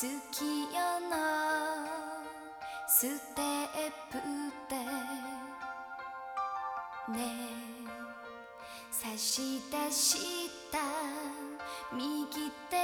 月夜のステップでね差し出した。右手